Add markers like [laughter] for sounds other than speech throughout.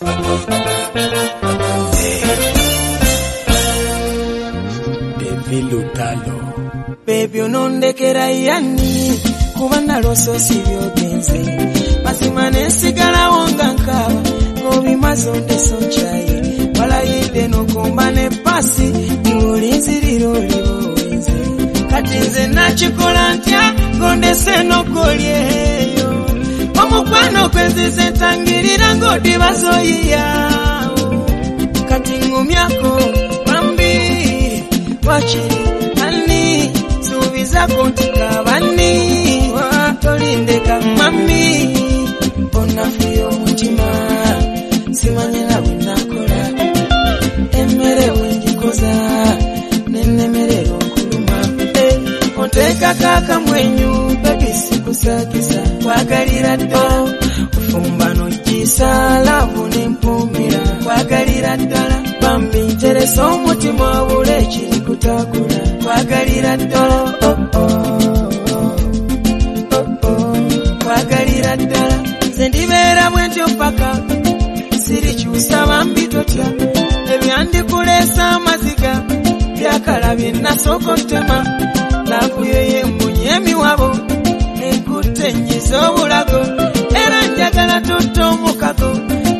Baby, you know the unondekera yani kuba nalose Masimane mazima nesigalawo nga nkaaba ng'obimaze ondesa okyayi walayidde n'okomba ne pasi. Tiwolinzirira olibowenze kati nze nakikola ntya ng'ondese n'okolyeyo omukwano kwenzize ntangirira ng'odibaza oyiyawo kati ngumyako bambi wakiri ani? Suubizako nti kabani? Tolindeka mami onafuya omutima. Simanyira bwe nakola. Emmere bwengikoza nennemerera okuluma. Onteekako akamwenyu babisikusakisa kwagalira ddala ofumba nogisa laavu nempumira kwagalira ddala bambi nteresa omutima wabula ekiri kutakula kwagalira ddala oh, oh, oh, oh, ddala nze ndibeera bwentyo paka sirikyusa bambi totya ebyandikuleesa amaziga byakala bye nasooka otema emiwabo enkutte nnyiza obulago era njagala tutta omukago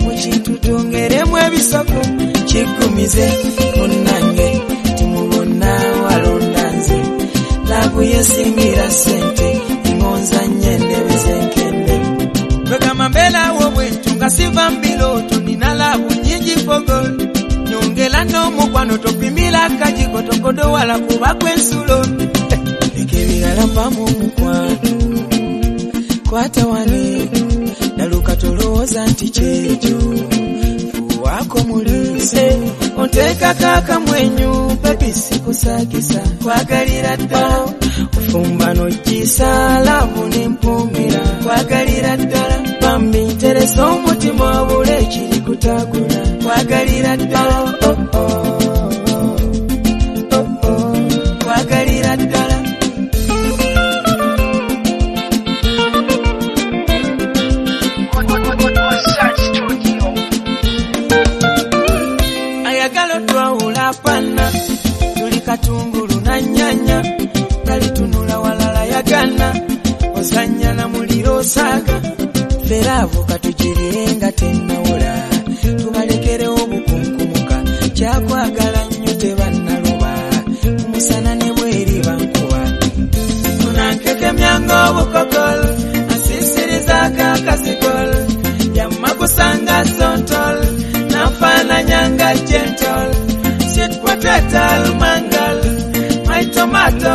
mu kintu twongeremu ebisoko kiggumize munnange timubonna walonda nze laavu yesingira ssente ngonza nnyo endebe zenkende kwegamba mbeerawo bwentyo nga siva mbirooto nina laavu nyingi fogol nyongera n'omukwano topimira akajiko tokodowala kuba kwensulo leka [laughs] ebirala mpamu omukwano kwata wane daluka tolowooza nti kyekyo fuwaako muliise onteekako akamwenyu pepisi kusakisa kwagalira ddala ofumba nogisa laavu nempumira kwagalira ddala bambi nteresa omutima wabula ekiri kutakula kwagalira ddala walala yagana ozanya na muliro osaaga. Feraavu katugirire nga tennawula tubalekerewo obukunkumuka. Kyakwagala nnyo tebannaluba kumusana ne bweri bankuba. Tunankekemyanga obukokol asisirizako akasikol yamma kusanga sontol nafananyanga gentle. Sweet potato mangal my tomato